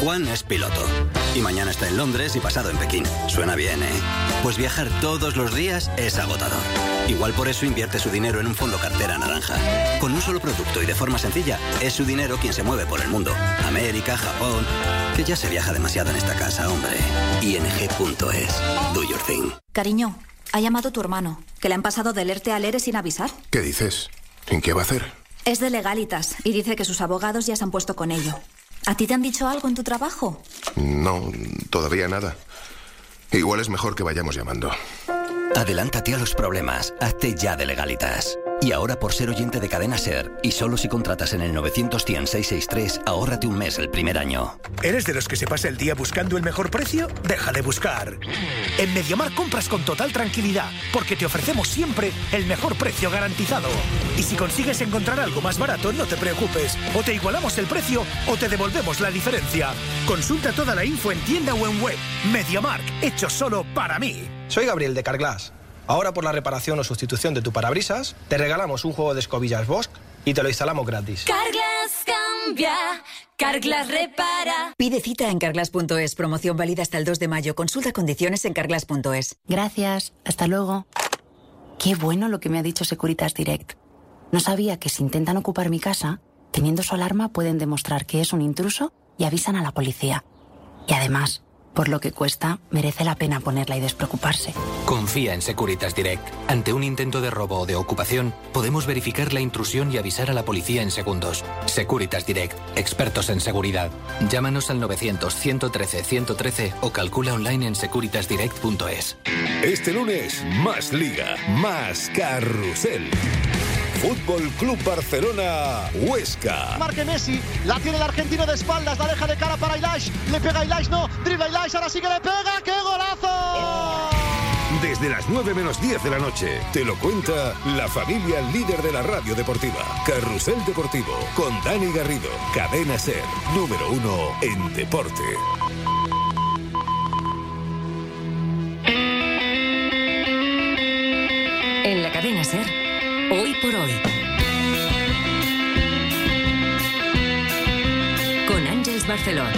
Juan es piloto. Y mañana está en Londres y pasado en Pekín. Suena bien, ¿eh? Pues viajar todos los días es agotador. Igual por eso invierte su dinero en un fondo cartera naranja. Con un solo producto y de forma sencilla, es su dinero quien se mueve por el mundo. América, Japón. Que ya se viaja demasiado en esta casa, hombre. ING.es. Do your thing. Cariño, ha llamado tu hermano, que le han pasado del ERTE al ERE sin avisar. ¿Qué dices? ¿En qué va a hacer? Es de legalitas y dice que sus abogados ya se han puesto con ello. ¿A ti te han dicho algo en tu trabajo? No, todavía nada. Igual es mejor que vayamos llamando. Adelántate a los problemas. Hazte ya de legalitas. Y ahora por ser oyente de Cadena Ser, y solo si contratas en el 91663, ahórrate un mes el primer año. ¿Eres de los que se pasa el día buscando el mejor precio? Deja de buscar. En Mediamar compras con total tranquilidad, porque te ofrecemos siempre el mejor precio garantizado. Y si consigues encontrar algo más barato, no te preocupes. O te igualamos el precio o te devolvemos la diferencia. Consulta toda la info en tienda o en web. Mediamark, hecho solo para mí. Soy Gabriel de Carglass. Ahora por la reparación o sustitución de tu parabrisas, te regalamos un juego de escobillas Bosch y te lo instalamos gratis. Carglass cambia, Carglass repara. Pide cita en carglass.es, promoción válida hasta el 2 de mayo. Consulta condiciones en carglass.es. Gracias, hasta luego. Qué bueno lo que me ha dicho Securitas Direct. No sabía que si intentan ocupar mi casa, teniendo su alarma pueden demostrar que es un intruso y avisan a la policía. Y además, por lo que cuesta, merece la pena ponerla y despreocuparse. Confía en Securitas Direct. Ante un intento de robo o de ocupación, podemos verificar la intrusión y avisar a la policía en segundos. Securitas Direct, expertos en seguridad. Llámanos al 900-113-113 o calcula online en securitasdirect.es. Este lunes, más liga, más carrusel. Fútbol Club Barcelona, Huesca. Marque Messi, la tiene el argentino de espaldas, la deja de cara para Ilaix, le pega Ilaix, no, dribla Ilaix, ahora sí que le pega, ¡qué golazo! Desde las 9 menos 10 de la noche, te lo cuenta la familia líder de la radio deportiva. Carrusel Deportivo, con Dani Garrido, Cadena Ser, número uno en deporte. En la cadena Ser, hoy por hoy. Con Ángeles Barcelona.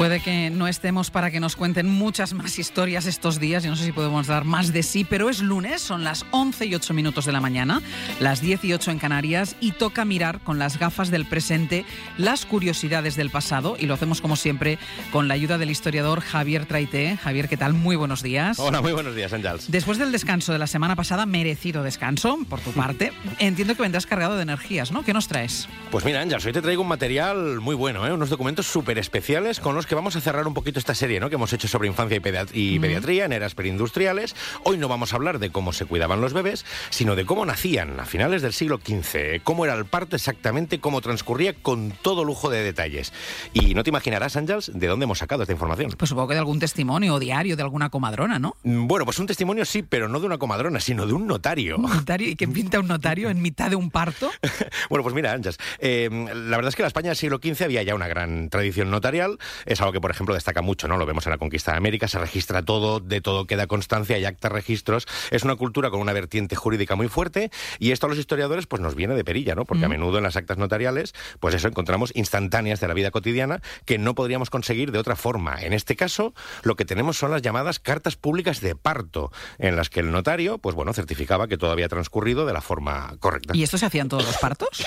Puede que no estemos para que nos cuenten muchas más historias estos días, yo no sé si podemos dar más de sí, pero es lunes, son las 11 y 8 minutos de la mañana, las 18 en Canarias, y toca mirar con las gafas del presente las curiosidades del pasado, y lo hacemos como siempre con la ayuda del historiador Javier Traité. Javier, ¿qué tal? Muy buenos días. Hola, muy buenos días, Ángels. Después del descanso de la semana pasada, merecido descanso, por tu parte, entiendo que vendrás cargado de energías, ¿no? ¿Qué nos traes? Pues mira, Ángels, hoy te traigo un material muy bueno, ¿eh? unos documentos súper especiales con los que vamos a cerrar un poquito esta serie ¿no? que hemos hecho sobre infancia y, pediat y Mm. pediatría en eras preindustriales. Hoy no vamos a hablar de cómo se cuidaban los bebés, sino de cómo nacían a finales del siglo XV, cómo era el parto exactamente, cómo transcurría con todo lujo de detalles. Y no te imaginarás, Ángels, de dónde hemos sacado esta información. Pues supongo que de algún testimonio o diario de alguna comadrona, ¿no? Mm, Bueno, pues un testimonio sí, pero no de una comadrona, sino de un notario. ¿Un notario? ¿Y qué pinta un notario en mitad de un parto? Bueno, pues mira, Ángels, eh, la verdad es que en la España del siglo XV había ya una gran tradición notarial. Es algo que, por ejemplo, destaca mucho, ¿no? Lo vemos en la conquista de América, se registra todo, de todo queda constancia, hay actas, registros. Es una cultura con una vertiente jurídica muy fuerte y esto a los historiadores pues nos viene de perilla, ¿no? Porque a Mm. menudo en las actas notariales, pues eso, encontramos instantáneas de la vida cotidiana que no podríamos conseguir de otra forma. En este caso, lo que tenemos son las llamadas cartas públicas de parto, en las que el notario, pues bueno, certificaba que todo había transcurrido de la forma correcta. ¿Y esto se hacía en todos los partos?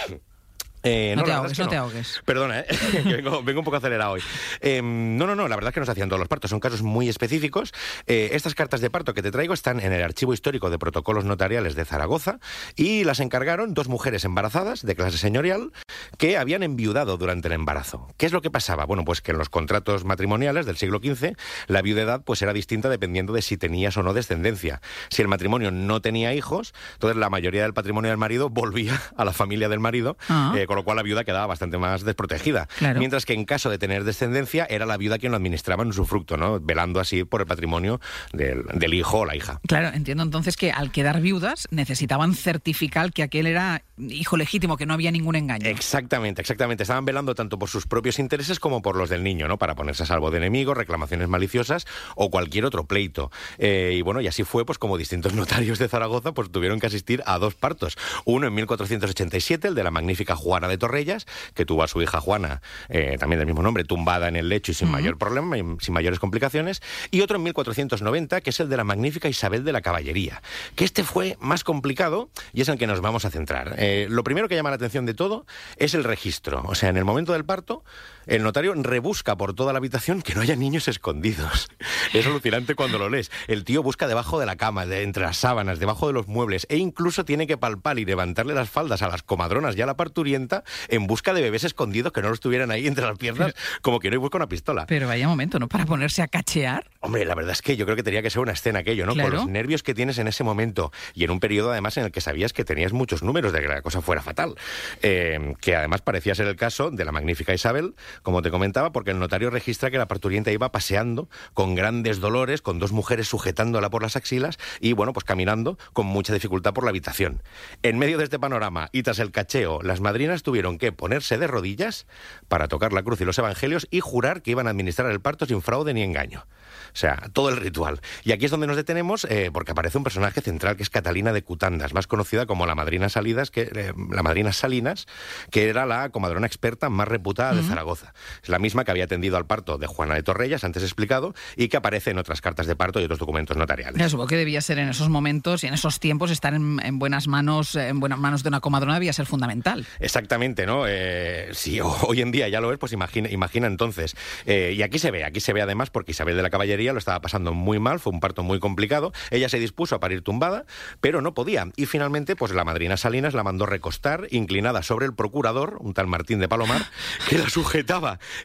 Eh, No te la verdad ahogues, es que no te ahogues. Perdona, ¿eh? que vengo, vengo un poco acelerado hoy. Eh, no, no, no, la verdad es que no se hacían todos los partos, son casos muy específicos. Eh, estas cartas de parto que te traigo están en el Archivo Histórico de Protocolos Notariales de Zaragoza y las encargaron dos mujeres embarazadas de clase señorial que habían enviudado durante el embarazo. ¿Qué es lo que pasaba? Bueno, pues que en los contratos matrimoniales del siglo XV la viudedad pues era distinta dependiendo de si tenías o no descendencia. Si el matrimonio no tenía hijos, entonces la mayoría del patrimonio del marido volvía a la familia del marido, Ah. Con lo cual la viuda quedaba bastante más desprotegida. Claro. Mientras que en caso de tener descendencia, era la viuda quien lo administraba en usufructo, ¿no? velando así por el patrimonio del, del hijo o la hija. Claro, entiendo entonces que al quedar viudas necesitaban certificar que aquel era hijo legítimo, que no había ningún engaño. Exactamente, exactamente. Estaban velando tanto por sus propios intereses como por los del niño, ¿no? Para ponerse a salvo de enemigos, reclamaciones maliciosas o cualquier otro pleito. Eh, y bueno, y así fue, pues como distintos notarios de Zaragoza, pues tuvieron que asistir a dos partos. Uno en 1487, el de la magnífica Juana De Torrellas, que tuvo a su hija Juana, eh, también del mismo nombre, tumbada en el lecho y sin mayor problema, sin mayores complicaciones. Y otro en 1490, que es el de la magnífica Isabel de la Caballería, que este fue más complicado y es en el que nos vamos a centrar. Eh, lo primero que llama la atención de todo es el registro. O sea, en el momento del parto, el notario rebusca por toda la habitación que no haya niños escondidos. Es alucinante cuando lo lees. El tío busca debajo de la cama, de, entre las sábanas, debajo de los muebles, e incluso tiene que palpar y levantarle las faldas a las comadronas y a la parturienta en busca de bebés escondidos que no los tuvieran ahí entre las piernas, como que no busca una pistola. Pero vaya momento, ¿no? Para ponerse a cachear. Hombre, la verdad es que yo creo que tenía que ser una escena aquello, ¿no? Claro. Con los nervios que tienes en ese momento y en un periodo además en el que sabías que tenías muchos números de que la cosa fuera fatal. Eh, que además parecía ser el caso de la magnífica Isabel, como te comentaba, porque el notario registra que la parturienta iba paseando con grandes dolores, con dos mujeres sujetándola por las axilas y, bueno, pues caminando con mucha dificultad por la habitación. En medio de este panorama y tras el cacheo, las madrinas tuvieron que ponerse de rodillas para tocar la cruz y los evangelios y jurar que iban a administrar el parto sin fraude ni engaño. O sea, todo el ritual. Y aquí es donde nos detenemos eh, porque aparece un personaje central que es Catalina de Cutandas, más conocida como la madrina Salidas, que, eh, la madrina Salinas, que era la comadrona experta más reputada de. Zaragoza. Es la misma que había atendido al parto de Juana de Torrellas, antes explicado, y que aparece en otras cartas de parto y otros documentos notariales. Supongo que debía ser en esos momentos y en esos tiempos estar en, en buenas manos, en buenas manos de una comadrona debía ser fundamental. Exactamente, ¿no? Eh, si ho- hoy en día ya lo ves, pues imagina, imagina entonces. Eh, y aquí se ve, aquí se ve además porque Isabel de la Caballería lo estaba pasando muy mal, fue un parto muy complicado. Ella se dispuso a parir tumbada, pero no podía. Y finalmente, pues la madrina Salinas la mandó recostar, inclinada sobre el procurador, un tal Martín de Palomar, que la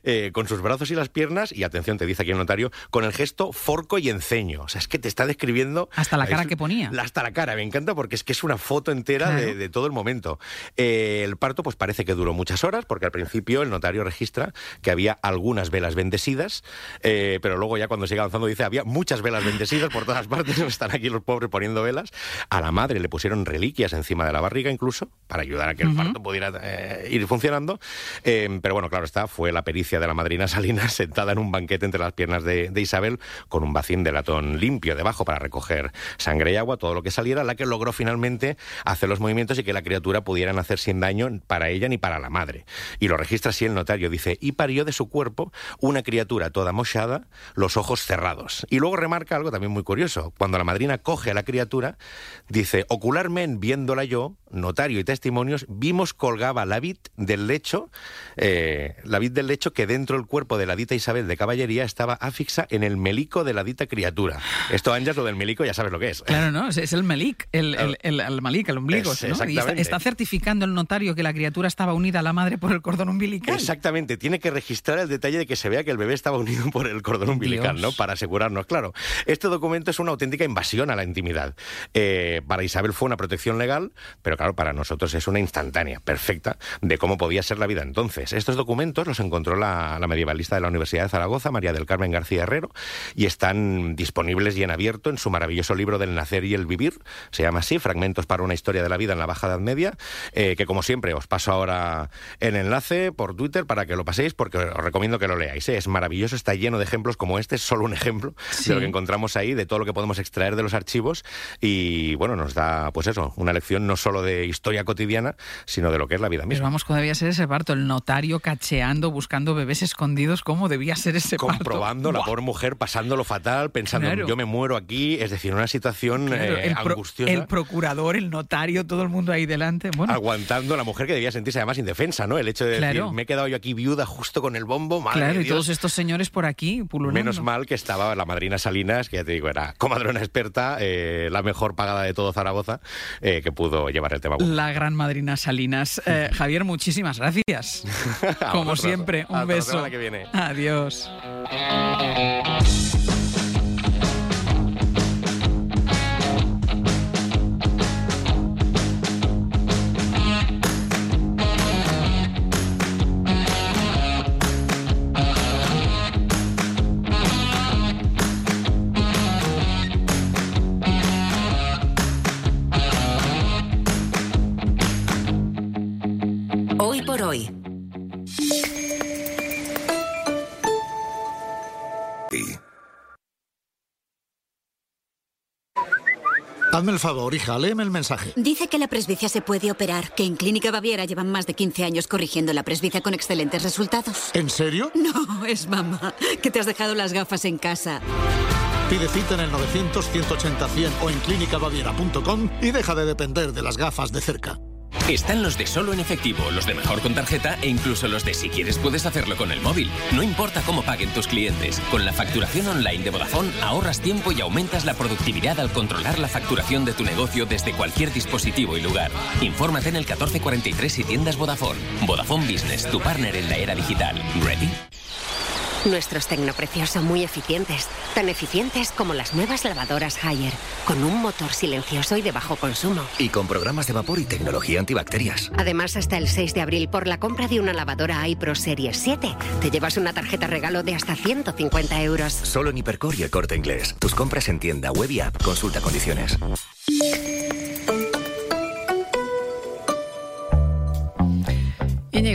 eh, con sus brazos y las piernas, y atención, te dice aquí el notario, con el gesto forco y enceño. O sea, es que te está describiendo... Hasta la cara es- que ponía. hasta la cara, me encanta porque es que es una foto entera Claro. de, de todo el momento. Eh, el parto pues parece que duró muchas horas porque al principio el notario registra que había algunas velas bendecidas, eh, pero luego ya cuando sigue avanzando dice había muchas velas bendecidas por todas partes, están aquí los pobres poniendo velas. A la madre le pusieron reliquias encima de la barriga incluso para ayudar a que el Ujú. parto pudiera eh, ir funcionando. Eh, pero bueno, claro está, fue la pericia de la madrina Salinas sentada en un banquete entre las piernas de, Isabel con un bacín de latón limpio debajo para recoger sangre y agua, todo lo que saliera, la que logró finalmente hacer los movimientos y que la criatura pudiera nacer sin daño para ella ni para la madre. Y lo registra así el notario, dice, y parió de su cuerpo una criatura toda mochada, los ojos cerrados. Y luego remarca algo también muy curioso. Cuando la madrina coge a la criatura, dice, ocularmente viéndola yo, notario y testimonios, vimos colgaba la vid del lecho, eh, la vid del lecho que dentro del cuerpo de la dita Isabel de Caballería estaba afixa en el melico de la dita criatura. Esto, Anjas, lo del melico ya sabes lo que es. Claro, ¿no? Es, el Melik, el, el, el- el Malik, el ombligo. Es- ¿no? Y está, está certificando el notario que la criatura estaba unida a la madre por el cordón umbilical. Exactamente, tiene que registrar el detalle de que se vea que el bebé estaba unido por el cordón umbilical, Dios. ¿no? Para asegurarnos, claro. Este documento es una auténtica invasión a la intimidad. Eh, para Isabel fue una protección legal, pero claro, para nosotros es una instantánea, perfecta, de cómo podía ser la vida entonces. Estos documentos los encontró la, la medievalista de la Universidad de Zaragoza, María del Carmen García Herrero, y están disponibles y en abierto en su maravilloso libro del nacer y el vivir. Se llama así, Fragmentos para una historia de la vida en la Baja Edad Media, eh, que como siempre os paso ahora el enlace por Twitter para que lo paséis, porque os recomiendo que lo leáis. ¿eh? Es maravilloso, está lleno de ejemplos como este, es solo un ejemplo Sí. de lo que encontramos ahí, de todo lo que podemos extraer de los archivos, y bueno, nos da, pues eso, una lección no solo de historia cotidiana, sino de lo que es la vida Pero misma. vamos, ¿cómo debía ser ese parto? El notario cacheando, buscando bebés escondidos. ¿Cómo debía ser ese parto? comprobando la Buah. pobre mujer pasándolo fatal, pensando Claro. yo me muero aquí, es decir, una situación Claro, eh, el, pro- angustiosa. el procurador, el notario, todo el mundo ahí delante. Bueno, Aguantando la mujer que debía sentirse además indefensa, ¿no? El hecho de Claro. decir, me he quedado yo aquí viuda justo con el bombo, madre claro, y todos estos señores por aquí pululando. Menos mal que estaba la madrina Salinas, que ya te digo, era comadrona experta, eh, la mejor pagada de todo Zaragoza, eh, que pudo llevar el tema. La gran madrina Salinas. Javier, muchísimas gracias. Como vosotros. Siempre, un Hasta beso. que viene. Adiós. Hazme el favor, hija, léeme el mensaje. Dice que la presbicia se puede operar, que en Clínica Baviera llevan más de 15 años corrigiendo la presbicia con excelentes resultados. ¿En serio? No, es mamá, que te has dejado las gafas en casa. Pide cita en el 900-180-100 o en clínicabaviera.com y deja de depender de las gafas de cerca. Están los de solo en efectivo, los de mejor con tarjeta e incluso los de si quieres puedes hacerlo con el móvil. No importa cómo paguen tus clientes. Con la facturación online de Vodafone ahorras tiempo y aumentas la productividad al controlar la facturación de tu negocio desde cualquier dispositivo y lugar. Infórmate en el 1443 y tiendas Vodafone. Vodafone Business, tu partner en la era digital. ¿Ready? Nuestros tecnoprecios son muy eficientes, tan eficientes como las nuevas lavadoras Haier, con un motor silencioso y de bajo consumo. Y con programas de vapor y tecnología antibacterias. Además, hasta el 6 de abril, por la compra de una lavadora iPro Series 7, te llevas una tarjeta regalo de hasta 150 euros. Solo en Hipercor y el corte inglés. Tus compras en tienda, web y app. Consulta condiciones.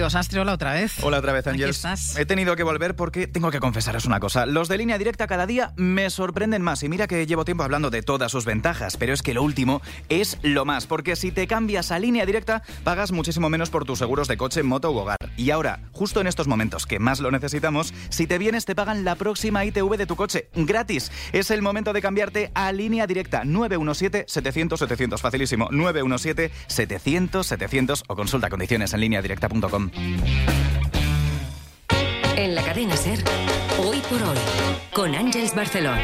Sastre, hola otra vez. Hola otra vez, estás. He tenido que volver porque tengo que confesaros una cosa. Los de línea directa cada día me sorprenden más. Y mira que llevo tiempo hablando de todas sus ventajas, pero es que lo último es lo más. Porque si te cambias a línea directa, pagas muchísimo menos por tus seguros de coche, moto u hogar. Y ahora, justo en estos momentos que más lo necesitamos, si te vienes te pagan la próxima ITV de tu coche gratis. Es el momento de cambiarte a línea directa 917-700-700. Facilísimo. 917-700-700 o consulta condiciones en línea directa.com. En la cadena Ser, hoy por hoy, con Ángels Barcelona.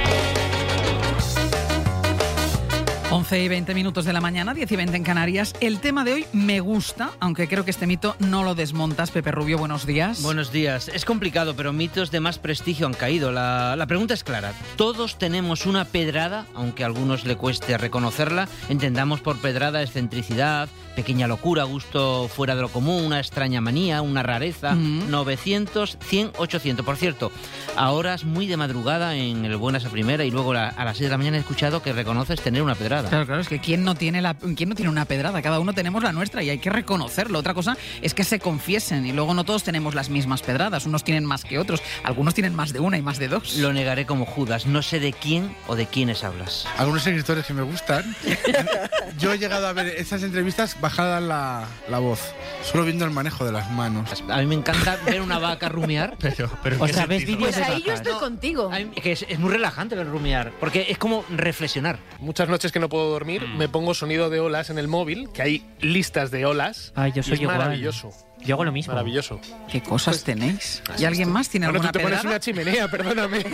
11 y 20 minutos de la mañana, 10 y 20 en Canarias. El tema de hoy me gusta, aunque creo que este mito no lo desmontas. Pepe Rubio, buenos días. Buenos días. Es complicado, pero mitos de más prestigio han caído. La, la pregunta es clara. Todos tenemos una pedrada, aunque a algunos le cueste reconocerla. Entendamos por pedrada excentricidad, pequeña locura, gusto fuera de lo común, una extraña manía, una rareza. 900, 100, 800. Por cierto, a horas muy de madrugada en el Buenas a Primera y luego la- a las 6 de la mañana he escuchado que reconoces tener una pedrada. Claro, claro, es que ¿quién no, tiene la, ¿quién no tiene una pedrada? Cada uno tenemos la nuestra y hay que reconocerlo. Otra cosa es que se confiesen y luego no todos tenemos las mismas pedradas. Unos tienen más que otros, algunos tienen más de una y más de dos. Lo negaré como Judas. No sé de quién o de quiénes hablas. Algunos escritores que me gustan. Yo he llegado a ver esas entrevistas bajada la, la voz, solo viendo el manejo de las manos. A mí me encanta ver una vaca rumiar. Pero, o sea, ves vídeos Pues de ahí yo estoy contigo. Es que es, es muy relajante ver rumiar, porque es como reflexionar. Muchas noches que no puedo dormir, me pongo sonido de olas en el móvil, que hay listas de olas. Ay, yo y soy es igual. maravilloso. Yo hago lo mismo. Maravilloso. ¿Qué cosas tenéis? ¿Y alguien más tiene Bueno, alguna tú te pones una chimenea, perdóname.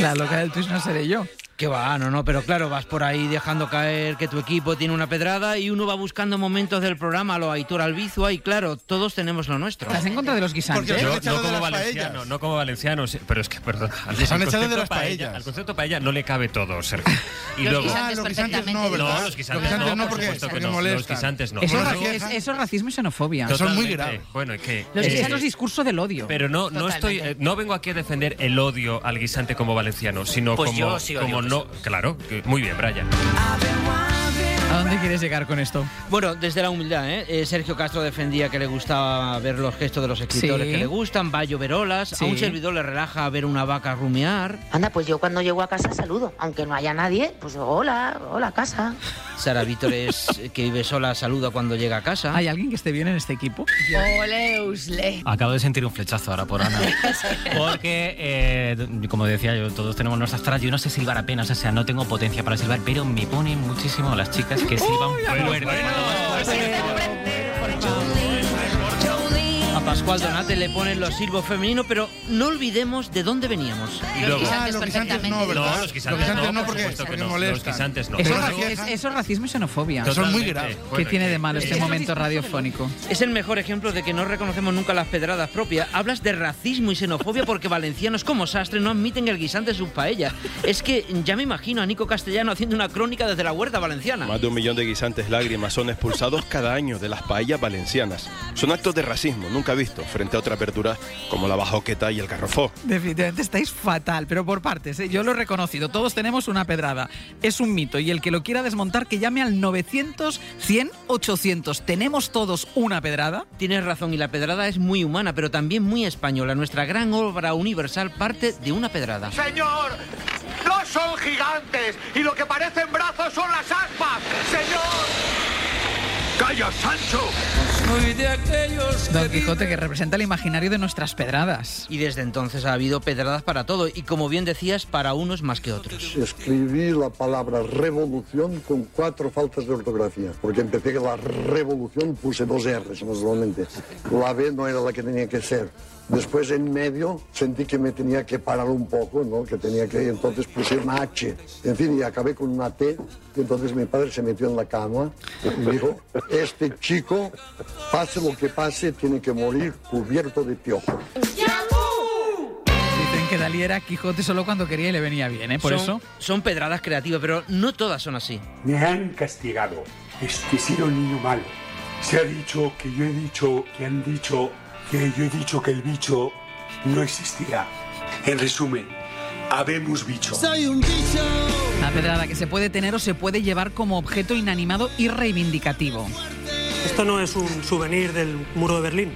La loca del twist no seré yo. Que va, no, no, pero claro, vas por ahí dejando caer que tu equipo tiene una pedrada y uno va buscando momentos del programa, lo Aitor Albizua, y claro, todos tenemos lo nuestro. ¿Estás en contra de los guisantes? Yo, no como valenciano, no como valenciano, pero es que, perdón, al, han al echado de concepto las paellas. Al concepto paella no le cabe todo, Sergio. Y Los luego, guisantes Ah, los guisantes perfectamente. no, ¿verdad? No, los guisantes, Los guisantes no, por porque- supuesto que porque no. Los molestan. guisantes no. Eso, es Bueno, raci- es- eso es racismo y xenofobia. Totalmente. Bueno, es que Los eh, guisantes discurso del odio. Pero no, no estoy, eh, no vengo aquí a defender el odio al guisante como valenciano, sino Pues como, no, claro, muy bien, Brian. ¿A dónde quieres llegar con esto? Bueno, desde la humildad, ¿eh? Eh, Sergio Castro defendía que le gustaba ver los gestos de los escritores Sí. que le gustan, va a llover olas, a Sí. un servidor le relaja ver una vaca rumiar. Anda, pues yo cuando llego a casa saludo. Aunque no haya nadie, pues hola, hola casa. Sara Vítores, eh, que vive sola, saluda cuando llega a casa. ¿Hay alguien que esté bien en este equipo? Ole, Usle. Acabo de sentir un flechazo ahora por Ana. Porque, eh, como decía yo, todos tenemos nuestras taras. Yo no sé silbar apenas, o sea, no tengo potencia para silbar, pero me ponen muchísimo las chicas que silban fuerte. Pascual Donate le ponen los silbos femeninos, pero no olvidemos de dónde veníamos. Y luego- Ah, los guisantes no, ¿verdad? No, los guisantes Los guisantes no, no, por porque- supuesto que porque no. Los guisantes no. Eso, Pero es, es- eso es racismo y xenofobia. Son muy graves. ¿Qué tiene de malo este Es momento radiofónico? Es el mejor ejemplo de que no reconocemos nunca las pedradas propias. Hablas de racismo y xenofobia porque valencianos como Sastre no admiten el guisante de sus paellas. Es que ya me imagino a Nico Castellano haciendo una crónica desde la huerta valenciana. Más de un millón de guisantes lágrimas son expulsados cada año de las paellas valencianas. Son actos de racismo, nunca vistos visto, frente a otras verduras como la bajoqueta y el garrofó. Definitivamente estáis fatal, pero por partes. ¿eh? Yo lo he reconocido. Todos tenemos una pedrada. Es un mito. Y el que lo quiera desmontar, que llame al 900 100 800. ¿Tenemos todos una pedrada? Tienes razón, y la pedrada es muy humana, pero también muy española. Nuestra gran obra universal parte de una pedrada. ¡Señor! ¡No son gigantes! ¡Y lo que parecen brazos son las aspas! ¡Señor! ¡Calla, Sancho! Soy de aquellos Don Quijote que representa el imaginario de nuestras pedradas. Y desde entonces ha habido pedradas para todo. Y como bien decías, para unos más que otros. Escribí la palabra revolución con cuatro faltas de ortografía. Porque empecé con la revolución, puse dos R's solamente. La B no era la que tenía que ser. Después en medio sentí que me tenía que parar un poco, ¿no? Que tenía que entonces puse una H. En fin, y acabé con una T. Y entonces mi padre se metió en la cama y dijo, este chico, pase lo que pase, tiene que morir cubierto de piojo. Dicen que Dalí era Quijote solo cuando quería y le venía bien, ¿eh? Por son, eso. Son pedradas creativas, pero no todas son así. Me han castigado. Es que he sido un niño malo. Se ha dicho que yo he dicho, que han dicho que yo he dicho que el bicho no existirá. En resumen, habemos bicho. Soy un bicho. Una pedrada que se puede tener o se puede llevar como objeto inanimado y reivindicativo. Esto no es un souvenir del muro de Berlín.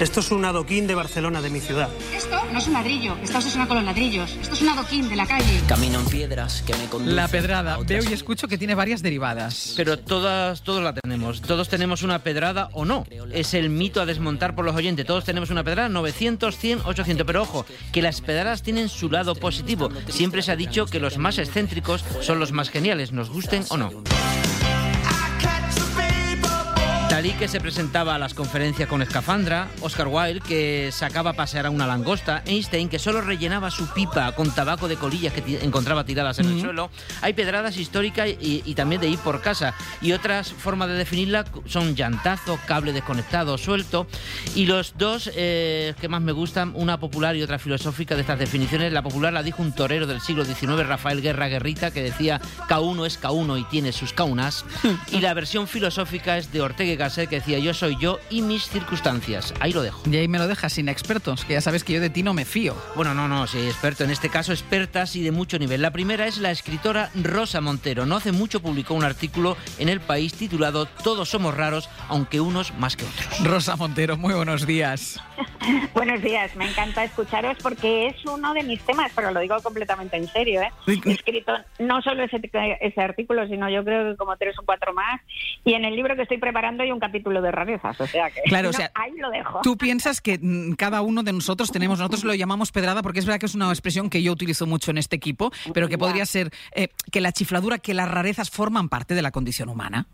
Esto es un adoquín de Barcelona, de mi ciudad. Esto no es un ladrillo, está obsesionado con los ladrillos. Esto es un adoquín de la calle. Camino en piedras que me conducen La pedrada. Veo y escucho que tiene varias derivadas. Pero todas, todos la tenemos. Todos tenemos una pedrada o no. Es el mito a desmontar por los oyentes. Todos tenemos una pedrada, 900, 100, 800. Pero ojo, que las pedradas tienen su lado positivo. Siempre se ha dicho que los más excéntricos son los más geniales, nos gusten o no. Dalí que se presentaba a las conferencias con escafandra, Oscar Wilde que sacaba a pasear a una langosta, Einstein que solo rellenaba su pipa con tabaco de colillas que encontraba tiradas en el suelo. Hay pedradas históricas y, y también de ir por casa. Y otras formas de definirla son llantazo, cable desconectado, suelto. Y los dos eh, que más me gustan, una popular y otra filosófica de estas definiciones. La popular la dijo un torero del siglo XIX, Rafael Guerra Guerrita, que decía K1 es K1 y tiene sus kaunas. y la versión filosófica es de Ortega Gasset, que decía yo soy yo y mis circunstancias. Ahí lo dejo. Y ahí me lo dejas sin expertos, que ya sabes que yo de ti no me fío. Bueno, no, no, sí, experto. En este caso, expertas y de mucho nivel. La primera es la escritora Rosa Montero. No hace mucho publicó un artículo en El País titulado Todos somos raros, aunque unos más que otros. Rosa Montero, muy buenos días. Buenos días, me encanta escucharos porque es uno de mis temas, pero lo digo completamente en serio. ¿eh? He escrito no solo ese, ese artículo, sino yo creo que como tres o cuatro más. Y en el libro que estoy preparando hay un capítulo de rarezas, o sea que Claro, o no, sea, ahí lo dejo. Tú piensas que mm, cada uno de nosotros tenemos, nosotros lo llamamos pedrada porque es verdad que es una expresión que yo utilizo mucho en este equipo, pero que podría ser eh, que la chifladura, que las rarezas forman parte de la condición humana.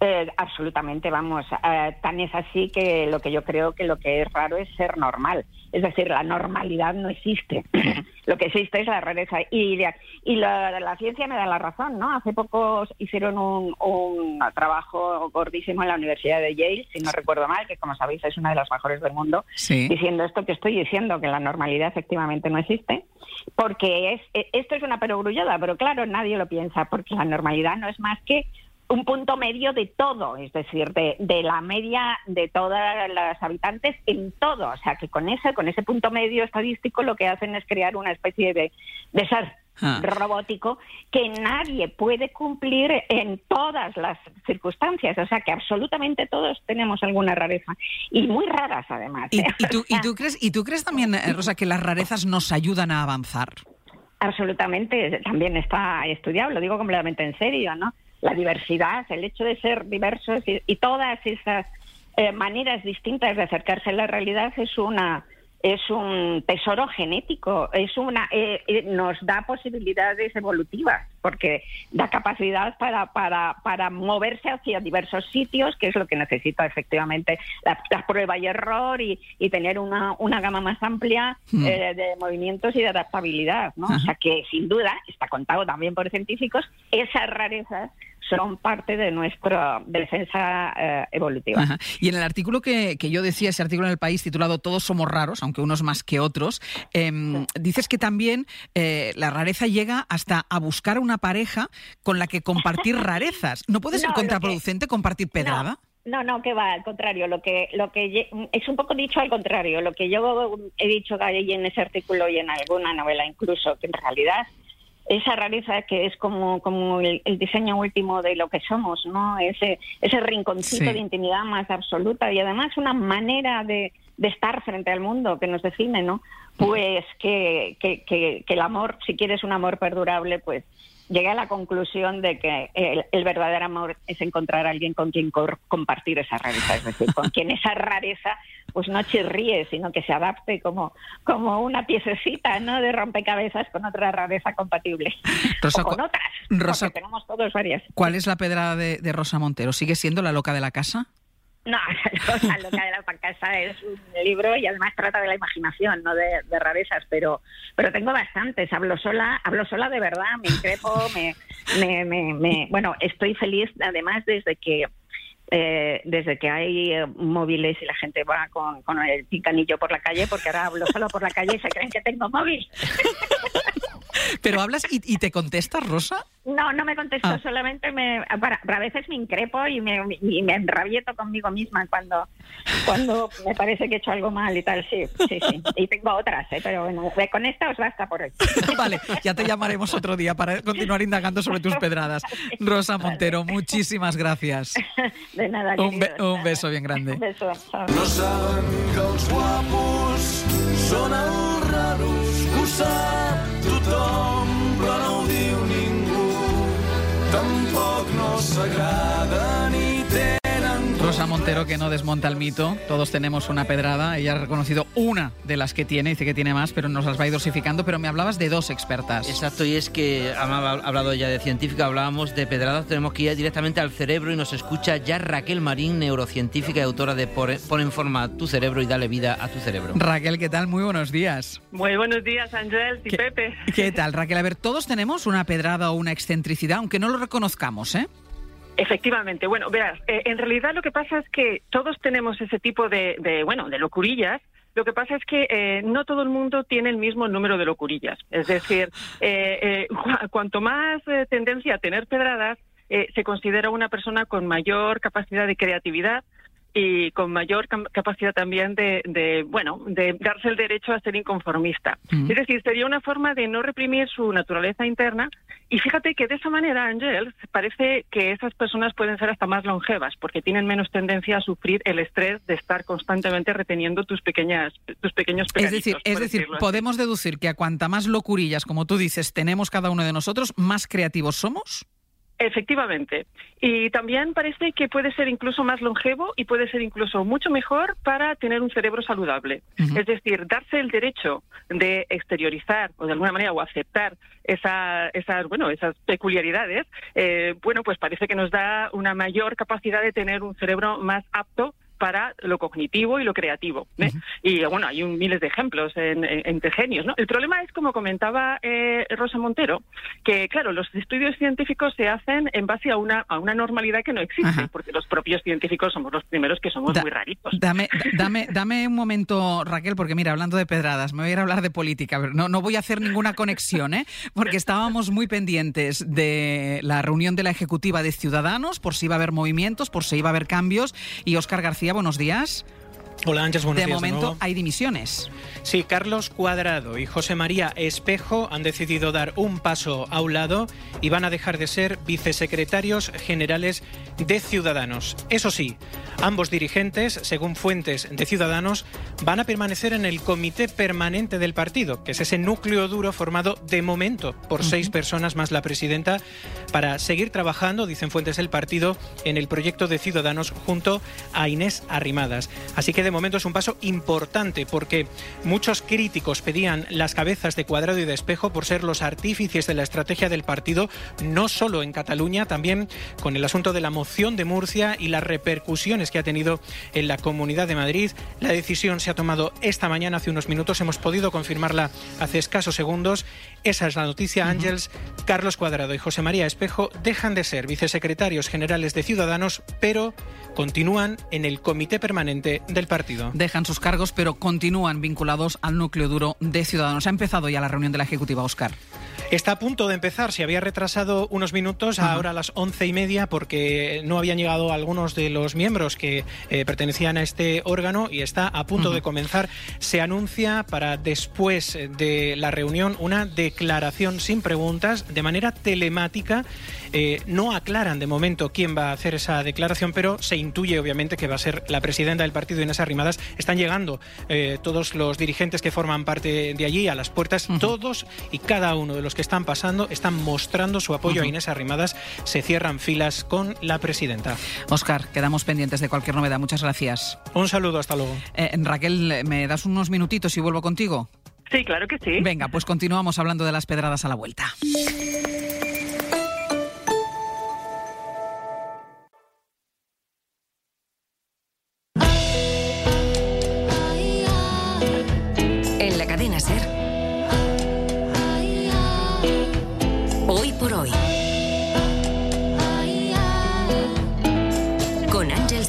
Eh, absolutamente, vamos. eh, tan es así que lo que yo creo que lo que es raro es ser normal. Es decir, la normalidad no existe. lo que existe es la rareza. Y, la- y la, la ciencia me da la razón, ¿no? Hace poco hicieron un, un trabajo gordísimo en la Universidad de Yale, si no recuerdo mal, que como sabéis es una de las mejores del mundo, Sí. diciendo esto que estoy diciendo, que la normalidad efectivamente no existe, porque es eh, esto es una perogrullada, pero claro, nadie lo piensa, porque la normalidad no es más que un punto medio de todo, es decir, de, de la media de todas las habitantes en todo. O sea, que con ese, con ese punto medio estadístico lo que hacen es crear una especie de, de ser Ah. robótico que nadie puede cumplir en todas las circunstancias. O sea, que absolutamente todos tenemos alguna rareza. Y muy raras, además. ¿Y, ¿eh? y tú, y tú crees, ¿Y tú crees también, eh, Rosa, que las rarezas nos ayudan a avanzar? Absolutamente, también está estudiado, lo digo completamente en serio, ¿no? La diversidad, el hecho de ser diversos y, y todas esas eh, maneras distintas de acercarse a la realidad es una es un tesoro genético, es una eh, eh, nos da posibilidades evolutivas porque da capacidad para, para, para moverse hacia diversos sitios, que es lo que necesita efectivamente la, la prueba y error y, y tener una, una gama más amplia Hmm. eh, de movimientos y de adaptabilidad, ¿no? O sea que sin duda está contado también por científicos esas rarezas son parte de nuestra defensa eh, evolutiva. Ajá. Y en el artículo que, que yo decía, ese artículo en el país titulado Todos somos raros, aunque unos más que otros, em, dices que también eh, la rareza llega hasta a buscar una pareja con la que compartir rarezas. ¿No puede ser No, lo que- contraproducente compartir pedrada? No, no, que va, al contrario. Lo que, lo que es un poco dicho al contrario. Lo que yo he dicho ahí en ese artículo y en alguna novela incluso, que en realidad esa rareza que es como, como el, el diseño último de lo que somos, ¿no? Ese, ese rinconcito Sí. de intimidad más absoluta y además una manera de, de estar frente al mundo que nos define, ¿no? Pues que, que, que, que el amor, si quieres un amor perdurable, pues llegué a la conclusión de que el, el verdadero amor es encontrar a alguien con quien compartir esa rareza, es decir, con quien esa rareza pues no chirríe, sino que se adapte como, como una piececita ¿no? de rompecabezas con otra rareza compatible. Rosa, o con otras, Rosa- porque tenemos todos varias. ¿Cuál es la pedrada de, de Rosa Montero? ¿Sigue siendo la loca de la casa? No, La Loca de la Casa es un libro y además trata de la imaginación, no de, de rarezas, pero pero tengo bastantes. Hablo sola, hablo sola de verdad, me increpo, me, me, me, me- bueno, estoy feliz además desde que eh, desde que hay eh, móviles y la gente va con, con el pincanillo por la calle, porque ahora hablo solo por la calle y se creen que tengo móvil. ¿Pero hablas y, y te contestas, Rosa? No, no me contesto, Ah. solamente me, para, para a veces me increpo y me, y me enrabieto conmigo misma cuando, cuando me parece que he hecho algo mal y tal, sí, sí, sí. Y tengo otras, ¿eh? pero bueno, con esta os basta por hoy. Vale, ya te llamaremos otro día para continuar indagando sobre tus pedradas. Rosa Montero, muchísimas gracias. De nada, Un, be- un beso bien grande. Un beso. chao. No saben que els guapos són Rosa Montero que no desmonta el mito. Todos tenemos una pedrada. Ella ha reconocido una de las que tiene, dice que tiene más, pero nos las va a ir dosificando. Pero me hablabas de dos expertas. Exacto, y es que ha ha hablado ya de científica, hablábamos de pedradas, tenemos que ir directamente al cerebro y nos escucha ya Raquel Marín, neurocientífica y autora de Por- Pon en forma tu cerebro y dale vida a tu cerebro. Raquel, ¿qué tal? Muy buenos días. Muy buenos días, Ángel y Pepe. ¿Qué tal, Raquel? A ver, todos tenemos una pedrada o una excentricidad, aunque no lo reconozcamos, ¿eh? Efectivamente, bueno, verás, eh, en realidad lo que pasa es que todos tenemos ese tipo de, de, bueno, de locurillas. Lo que pasa es que eh, no todo el mundo tiene el mismo número de locurillas. Es decir, eh, eh, cu- cuanto más eh, tendencia a tener pedradas, eh, se considera una persona con mayor capacidad de creatividad y con mayor capacidad también de, de, bueno, de darse el derecho a ser inconformista. Mm. Es decir, sería una forma de no reprimir su naturaleza interna. Y fíjate que de esa manera, Ángel, parece que esas personas pueden ser hasta más longevas, porque tienen menos tendencia a sufrir el estrés de estar constantemente reteniendo tus pequeñas, tus pequeños Es decir, es decir, podemos deducir que a cuanta más locurillas, como tú dices, tenemos cada uno de nosotros, más creativos somos. Efectivamente. Y también parece que puede ser incluso más longevo y puede ser incluso mucho mejor para tener un cerebro saludable. Es decir, darse el derecho de exteriorizar o de alguna manera o aceptar esa, esas, bueno, esas peculiaridades, eh, bueno, pues parece que nos da una mayor capacidad de tener un cerebro más apto para lo cognitivo y lo creativo. ¿eh? Y bueno, hay un, miles de ejemplos en, en- entre genios. ¿no? El problema es, como comentaba eh, Rosa Montero, que claro, los estudios científicos se hacen en base a una, a una normalidad que no existe, porque los propios científicos somos los primeros que somos Da- muy raritos. Dame, da- dame, dame un momento, Raquel, porque mira, hablando de pedradas, me voy a ir a hablar de política. pero No, no voy a hacer ninguna conexión, ¿eh? porque estábamos muy pendientes de la reunión de la Ejecutiva de Ciudadanos, por si iba a haber movimientos, por si iba a haber cambios. Y Óscar García, buenos días. Hola Ángeles, buenos de días. momento nuevo. hay dimisiones. Sí, Carlos Cuadrado y José María Espejo han decidido dar un paso a un lado y van a dejar de ser vicesecretarios generales de Ciudadanos. Eso sí, ambos dirigentes, según fuentes de Ciudadanos, van a permanecer en el comité permanente del partido, que es ese núcleo duro formado de momento por seis personas más la presidenta, para seguir trabajando, dicen fuentes del partido, en el proyecto de Ciudadanos junto a Inés Arrimadas. Así que de momento es un paso importante porque muchos críticos pedían las cabezas de Cuadrado y de Espejo por ser los artífices de la estrategia del partido, no solo en Cataluña, también con el asunto de la moción de Murcia y las repercusiones que ha tenido en la Comunidad de Madrid. La decisión se ha tomado esta mañana, hace unos minutos, hemos podido confirmarla hace escasos segundos. Esa es la noticia, Ángels. Carlos Cuadrado y José María Espejo dejan de ser vicesecretarios generales de Ciudadanos, pero continúan en el comité permanente del partido. Partido. Dejan sus cargos, pero continúan vinculados al núcleo duro de Ciudadanos. Ha empezado ya la reunión de la Ejecutiva, Oscar. Está a punto de empezar, se había retrasado unos minutos, ahora a las once y media, porque no habían llegado algunos de los miembros que eh, pertenecían a este órgano y está a punto de comenzar. Se anuncia para después de la reunión una declaración sin preguntas de manera telemática. Eh, no aclaran de momento quién va a hacer esa declaración, pero se intuye obviamente que va a ser la presidenta del partido, Inés Arrimadas. Están llegando eh, todos los dirigentes que forman parte de allí a las puertas, todos y cada uno de los que están pasando están mostrando su apoyo a Inés Arrimadas. Se cierran filas con la presidenta. Oscar, quedamos pendientes de cualquier novedad. Muchas gracias. Un saludo, hasta luego. Eh, Raquel, ¿me das unos minutitos y vuelvo contigo? Sí, claro que sí. Venga, pues continuamos hablando de las pedradas a la vuelta.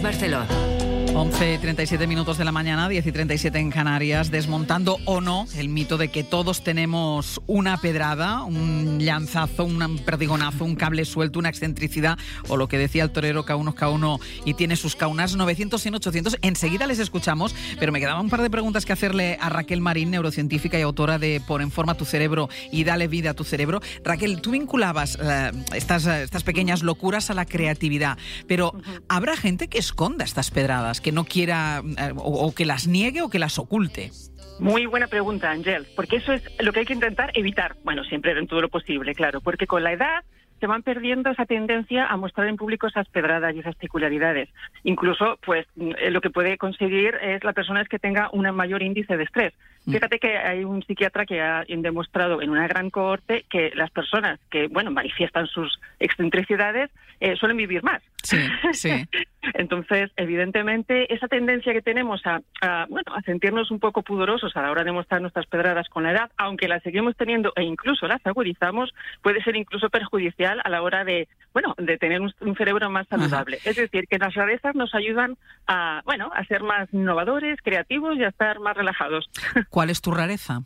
Barceló. 11.37 minutos de la mañana, 10 y 37 en Canarias, desmontando o no el mito de que todos tenemos una pedrada, un lanzazo, un perdigonazo, un cable suelto, una excentricidad, o lo que decía el torero, K1 K1 y tiene sus caunas 900 y 800. Enseguida les escuchamos, pero me quedaban un par de preguntas que hacerle a Raquel Marín, neurocientífica y autora de Por en forma tu cerebro y dale vida a tu cerebro. Raquel, tú vinculabas eh, estas, eh, estas pequeñas locuras a la creatividad, pero ¿habrá gente que esconda estas pedradas, que no quiera eh, o, o que las niegue o que las oculte? Muy buena pregunta, Ángel, porque eso es lo que hay que intentar evitar. Bueno, siempre en todo lo posible, claro, porque con la edad se van perdiendo esa tendencia a mostrar en público esas pedradas y esas peculiaridades. Incluso, pues, eh, lo que puede conseguir es la persona es que tenga un mayor índice de estrés. Fíjate que hay un psiquiatra que ha demostrado en una gran cohorte que las personas que, bueno, manifiestan sus excentricidades eh, suelen vivir más. Sí, sí. Entonces, evidentemente, esa tendencia que tenemos a, a, bueno, a sentirnos un poco pudorosos a la hora de mostrar nuestras pedradas con la edad, aunque las seguimos teniendo e incluso las agudizamos, puede ser incluso perjudicial a la hora de, bueno, de tener un, un cerebro más saludable. Es decir, que las rarezas nos ayudan a, bueno, a ser más innovadores, creativos y a estar más relajados. ¿Cuál es tu rareza?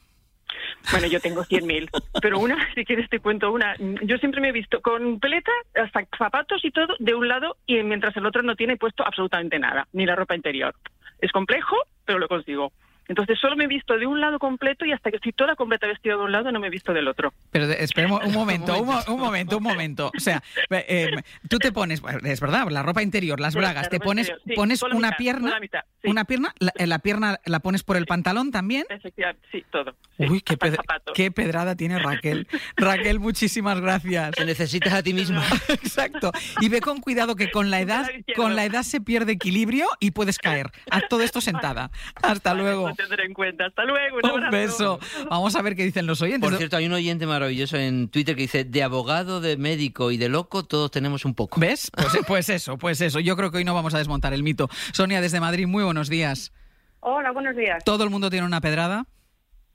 Bueno, yo tengo 100.000, pero una, si quieres te cuento una. Yo siempre me he visto completa, hasta zapatos y todo, de un lado, y mientras el otro no tiene puesto absolutamente nada, ni la ropa interior. Es complejo, pero lo consigo. Entonces solo me he visto de un lado completo y hasta que estoy toda completa vestida de un lado no me he visto del otro. Pero de- esperemos un momento, un, mo- un momento, un momento. O sea, eh, tú te pones, es verdad, la ropa interior, las bragas, la te pones, sí, pones una mitad, pierna, mitad, sí. una pierna, la, eh, la pierna la pones por el pantalón también. Efectivamente, sí, todo. Uy, qué, ped- qué pedrada tiene Raquel. Raquel, muchísimas gracias. Te necesitas a ti misma. Exacto. Y ve con cuidado que con la edad, con la edad se pierde equilibrio y puedes caer. Haz todo esto sentada. Hasta luego. Lo tendré en cuenta. Hasta luego. Un, Un abrazo. beso. Vamos a ver qué dicen los oyentes. Por cierto, hay un oyente maravilloso en Twitter que dice, de abogado, de médico y de loco, todos tenemos un poco. ¿Ves? Pues, pues eso, pues eso. Yo creo que hoy no vamos a desmontar el mito. Sonia, desde Madrid, muy buenos días. Hola, buenos días. ¿Todo el mundo tiene una pedrada?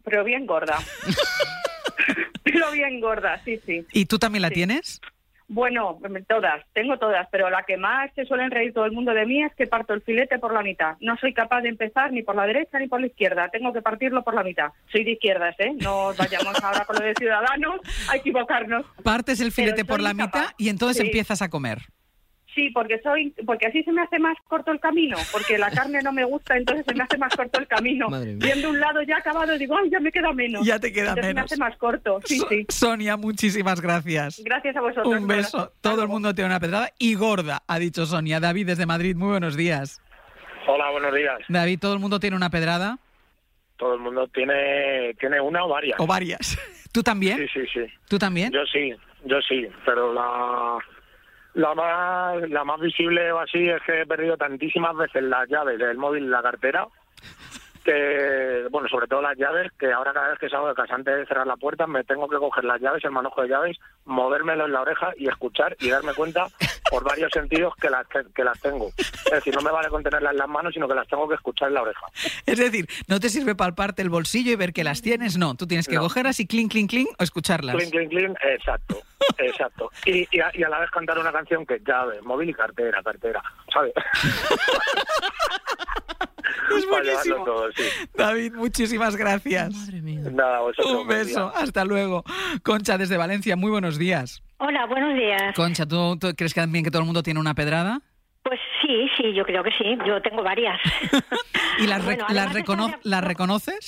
Pero bien gorda. pero bien gorda, sí, sí. ¿Y tú también la tienes? Bueno, todas, tengo todas, pero la que más se suelen reír todo el mundo de mí es que parto el filete por la mitad. No soy capaz de empezar ni por la derecha ni por la izquierda, tengo que partirlo por la mitad. Soy de izquierdas, ¿eh? No vayamos ahora con lo de ciudadanos a equivocarnos. Partes el filete por la mitad y entonces Sí. empiezas a comer. Sí, porque soy, porque así se me hace más corto el camino, porque la carne no me gusta, entonces se me hace más corto el camino. Madre mía. Viendo un lado ya acabado, digo, ay, ya me queda menos. Ya te queda Entonces menos. me hace más corto, sí, sí. Sonia, muchísimas gracias. Gracias a vosotros. Un beso. Todo el mundo tiene una pedrada y gorda, ha dicho Sonia. David, desde Madrid, muy buenos días. Hola, buenos días. David, ¿todo el mundo tiene una pedrada? Todo el mundo tiene, tiene una o varias. ¿O varias? ¿Tú también? Sí, sí, sí. ¿Tú también? Yo sí, yo sí, pero la, la más la más visible o así es que he perdido tantísimas veces las llaves del móvil y la cartera que, bueno, sobre todo las llaves, que ahora cada vez que salgo de casa antes de cerrar la puerta me tengo que coger las llaves, el manojo de llaves, movérmelo en la oreja y escuchar y darme cuenta por varios sentidos que las, que las tengo. Es decir, no me vale con tenerlas en las manos, sino que las tengo que escuchar en la oreja. Es decir, no te sirve palparte el bolsillo y ver que las tienes, no. Tú tienes que No. cogerlas y clink, clink, clink o escucharlas. Clean, clean, clean, exacto, exacto. Y, y, a, y a la vez cantar una canción que llave, móvil y cartera, cartera, ¿sabes? Es buenísimo. todo, sí. David, muchísimas gracias. Nada, vosotros. Un beso, hasta luego. Concha, desde Valencia, muy buenos días. Hola, buenos días. Concha, ¿tú, tú crees que también que todo el mundo tiene una pedrada? Pues sí, sí, yo creo que sí. Yo tengo varias. ¿Y las, re- Bueno, las, además de recono- estar las reconoces?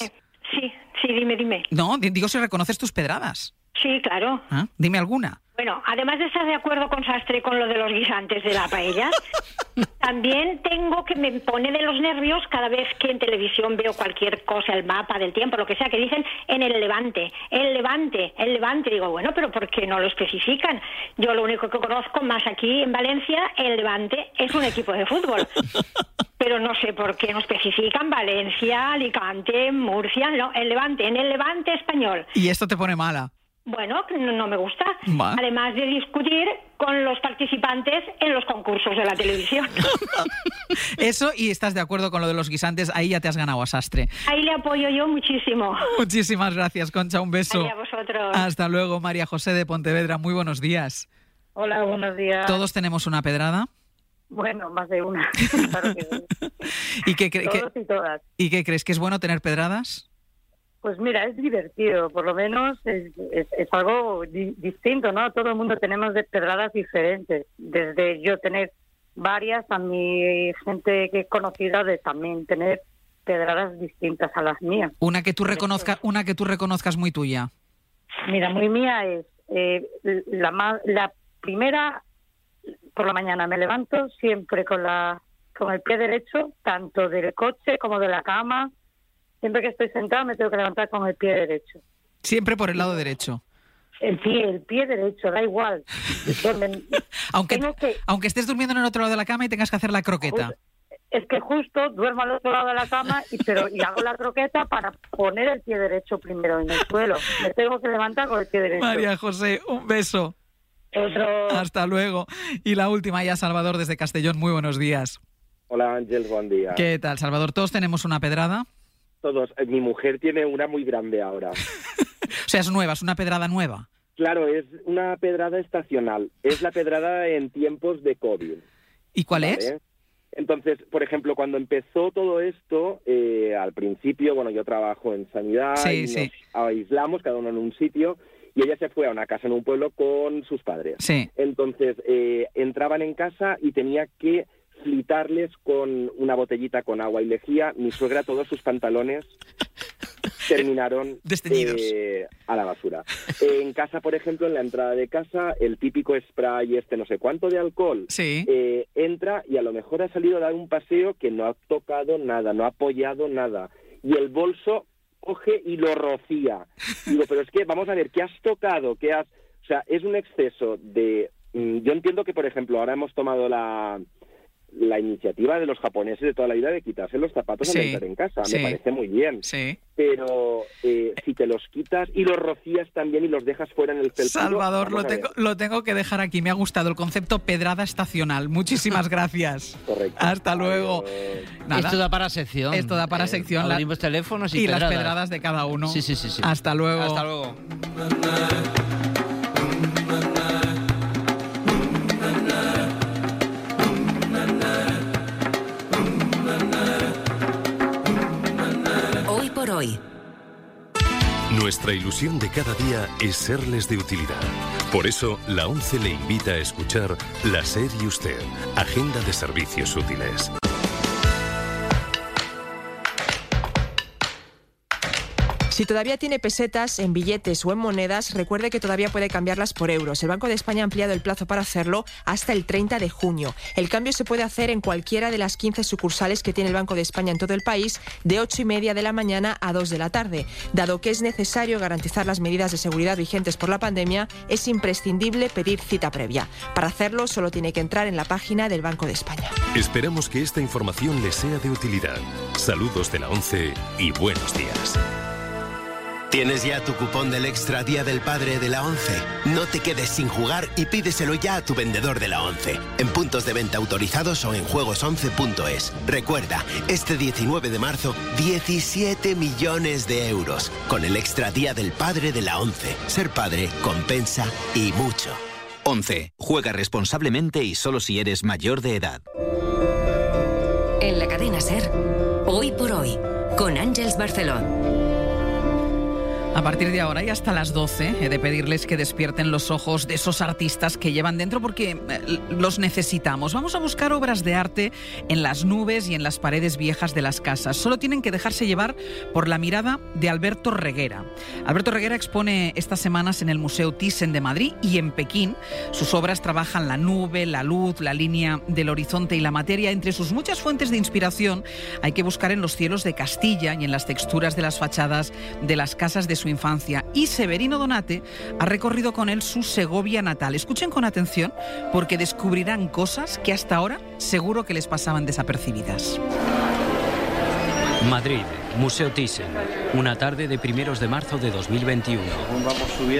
Sí, sí, dime, dime. No, di- digo si reconoces tus pedradas. Sí, claro. ¿Ah? Dime alguna. Bueno, además de estar de acuerdo con Sastre con lo de los guisantes de la paella, también tengo que me pone de los nervios cada vez que en televisión veo cualquier cosa, el mapa del tiempo, lo que sea, que dicen en el levante, el levante, el levante. Digo, bueno, pero ¿por qué no lo especifican? Yo lo único que conozco más aquí en Valencia, el levante es un equipo de fútbol. Pero no sé por qué no especifican Valencia, Alicante, Murcia, no, el levante, en el levante español. Y esto te pone mala. Bueno, no, no me gusta. Va. Además de discutir con los participantes en los concursos de la televisión. Eso y estás de acuerdo con lo de los guisantes, ahí ya te has ganado a Sastre. Ahí le apoyo yo muchísimo. Muchísimas gracias, Concha, un beso. Ahí a vosotros. Hasta luego, María José de Pontevedra, muy buenos días. Hola, buenos días. ¿Todos tenemos una pedrada? Bueno, más de una. Claro que sí. ¿Y qué, cre- Todos qué- y todas. ¿Y qué crees? ¿Que es bueno tener pedradas? Pues mira, es divertido, por lo menos es, es, es algo di- distinto, ¿no? Todo el mundo tenemos de pedradas diferentes, desde yo tener varias a mi gente que he conocido de también tener pedradas distintas a las mías. Una que tú reconozcas, una que tú reconozcas muy tuya. Mira, muy mía es eh, la, ma- la primera por la mañana me levanto siempre con la con el pie derecho, tanto del coche como de la cama. Siempre que estoy sentada me tengo que levantar con el pie derecho. Siempre por el lado derecho. El pie, el pie derecho, da igual. Aunque, que- aunque estés durmiendo en el otro lado de la cama y tengas que hacer la croqueta. es que justo duermo al otro lado de la cama y pero y hago la croqueta para poner el pie derecho primero en el suelo. Me tengo que levantar con el pie derecho. María José, un beso. Otro. Hasta luego. Y la última ya, Salvador, desde Castellón. Muy buenos días. Hola Ángel, buen día. ¿Qué tal, Salvador? ¿Todos tenemos una pedrada? Todos. Eh, Mi mujer tiene una muy grande ahora. O sea, es nueva, es una pedrada nueva. Claro, es una pedrada estacional. Es la pedrada en tiempos de COVID. ¿Y cuál ¿vale? es? Entonces, por ejemplo, cuando empezó todo esto, eh, al principio, bueno, yo trabajo en sanidad Sí, y sí. nos aislamos cada uno en un sitio y ella se fue a una casa en un pueblo con sus padres. Sí. Entonces, eh, entraban en casa y tenía que flitarles con una botellita con agua y lejía. Mi suegra, todos sus pantalones terminaron Desteñidos. eh, a la basura. Eh, en casa, por ejemplo, en la entrada de casa, el típico spray este no sé cuánto de alcohol Sí. eh, entra y a lo mejor ha salido a dar un paseo que no ha tocado nada, no ha apoyado nada. Y el bolso coge y lo rocía. Digo, pero es que vamos a ver, ¿qué has tocado? ¿Qué has...? O sea, es un exceso de... mm, Yo entiendo que, por ejemplo, ahora hemos tomado la, la iniciativa de los japoneses de toda la vida de quitarse los zapatos Sí, al entrar en casa. sí. Me parece muy bien. Sí. Pero eh, si te los quitas y los rocías también y los dejas fuera en el felpudo, Salvador, lo tengo, lo tengo que dejar aquí. Me ha gustado el concepto pedrada estacional. Muchísimas gracias. Correcto. Hasta luego. Nada. Esto da para sección. Esto da para Eh, sección. La- teléfonos y, y las pedradas. pedradas de cada uno. Sí, sí, sí, sí. Hasta luego. Hasta luego. Nuestra ilusión de cada día es serles de utilidad. Por eso, la ONCE le invita a escuchar La SER y Usted, Agenda de Servicios Útiles. Si todavía tiene pesetas en billetes o en monedas, recuerde que todavía puede cambiarlas por euros. El Banco de España ha ampliado el plazo para hacerlo hasta el 30 de junio. El cambio se puede hacer en cualquiera de las 15 sucursales que tiene el Banco de España en todo el país, de 8 y media de la mañana a 2 de la tarde. Dado que es necesario garantizar las medidas de seguridad vigentes por la pandemia, es imprescindible pedir cita previa. Para hacerlo, solo tiene que entrar en la página del Banco de España. Esperamos que esta información le sea de utilidad. Saludos de la ONCE y buenos días. ¿Tienes ya tu cupón del Extra Día del Padre de la ONCE? No te quedes sin jugar y pídeselo ya a tu vendedor de la ONCE, en puntos de venta autorizados o en juegos11.es. Recuerda, este 19 de marzo, 17 millones de euros, con el Extra Día del Padre de la ONCE. Ser padre compensa y mucho. 11. Juega responsablemente y solo si eres mayor de edad. En la cadena Ser, Hoy por hoy, con Ángels Barcelón. A partir de ahora y hasta las 12 he de pedirles que despierten los ojos de esos artistas que llevan dentro porque eh, los necesitamos. Vamos a buscar obras de arte en las nubes y en las paredes viejas de las casas. Solo tienen que dejarse llevar por la mirada de Alberto Reguera. Alberto Reguera expone estas semanas en el Museo Thyssen de Madrid y en Pekín. Sus obras trabajan la nube, la luz, la línea del horizonte y la materia. Entre sus muchas fuentes de inspiración hay que buscar en los cielos de Castilla y en las texturas de las fachadas de las casas de su infancia y Severino Donate ha recorrido con él su Segovia natal. Escuchen con atención porque descubrirán cosas que hasta ahora seguro que les pasaban desapercibidas. Madrid, Museo Thyssen, una tarde de primeros de marzo de 2021.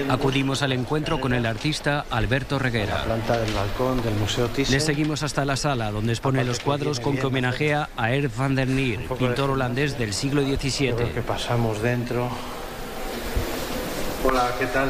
Acudimos al encuentro con el artista Alberto Reguera. planta del balcón del Museo Thyssen. Le seguimos hasta la sala donde expone los cuadros con que homenajea a Ernst van der Neer, pintor holandés del siglo XVII. Que pasamos dentro. Hola, ¿qué tal?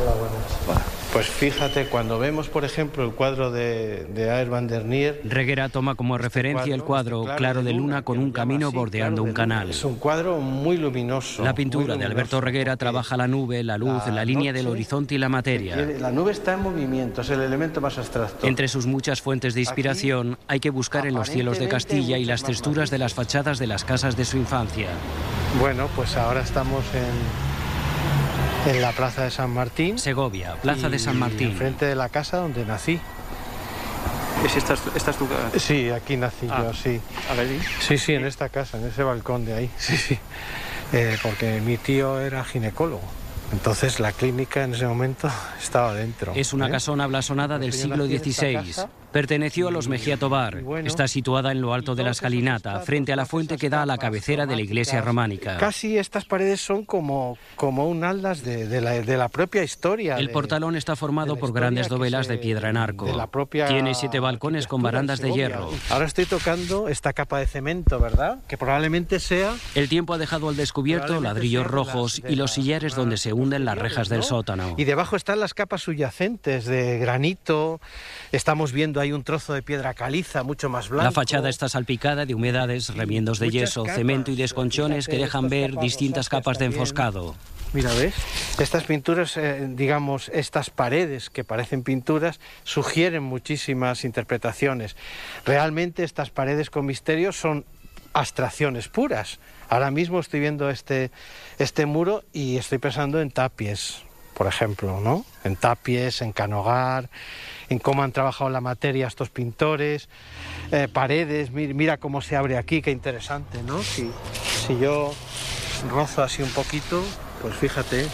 Hola, buenas. Pues fíjate, cuando vemos, por ejemplo, el cuadro de, de Aer van der Neer... Reguera toma como referencia el cuadro Claro de Luna con un camino bordeando un canal. Es un cuadro muy luminoso. La pintura de Alberto Reguera trabaja la nube, la luz, la línea del horizonte y la materia. La nube está en movimiento, es el elemento más abstracto. Entre sus muchas fuentes de inspiración hay que buscar en los cielos de Castilla y las texturas de las fachadas de las casas de su infancia. Bueno, pues ahora estamos en, en la Plaza de San Martín. Segovia, Plaza de San Martín. Frente de la casa donde nací. ¿Es esta, esta es tu casa? Sí, aquí nací Ah. yo, sí. A ver, Sí, sí, en esta casa, en ese balcón de ahí. Sí, sí. Eh, porque mi tío era ginecólogo. Entonces la clínica en ese momento estaba dentro. Es una ¿eh? casona blasonada del siglo XVI. Perteneció a los Mejía Tobar. bueno, Está situada en lo alto de la escalinata, frente a la fuente que da a la cabecera de la iglesia románica. Casi estas paredes son como, como un aldas de, de la, de la propia historia. El de- portalón está formado por grandes dovelas de piedra en arco. la propia Tiene siete balcones con barandas de hierro. Ahora estoy tocando esta capa de cemento, ¿verdad? Que probablemente sea El tiempo ha dejado al descubierto ladrillos rojos y los sillares donde se hunden las rejas del sótano. Y debajo están las capas subyacentes de granito. Estamos viendo ahí un trozo de piedra caliza mucho más blanco. La fachada está salpicada de humedades, remiendos de yeso, capas. cemento y desconchones que dejan ver distintas capas de enfoscado. Mira, ¿ves? Estas pinturas, eh, digamos, estas paredes que parecen pinturas, sugieren muchísimas interpretaciones. Realmente estas paredes con misterios son abstracciones puras. Ahora mismo estoy viendo este, este muro y estoy pensando en tapies, por ejemplo, ¿no? En tapies, en canogar, en cómo han trabajado la materia estos pintores, eh, paredes, mi- mira, cómo se abre aquí, qué interesante, ¿no? Si, si yo rozo así un poquito, pues fíjate.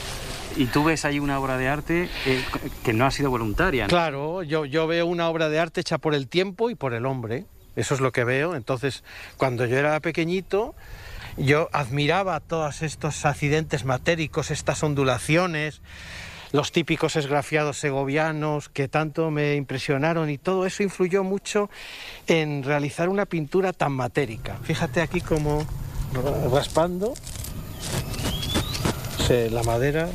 Y tú ves ahí una obra de arte eh, que no ha sido voluntaria. Claro, yo, yo veo una obra de arte hecha por el tiempo y por el hombre. Eso es lo que veo. Entonces, cuando yo era pequeñito, yo admiraba todos estos accidentes matéricos, estas ondulaciones, los típicos esgrafiados segovianos que tanto me impresionaron y todo eso influyó mucho en realizar una pintura tan matérica. Fíjate aquí como ra- raspando la madera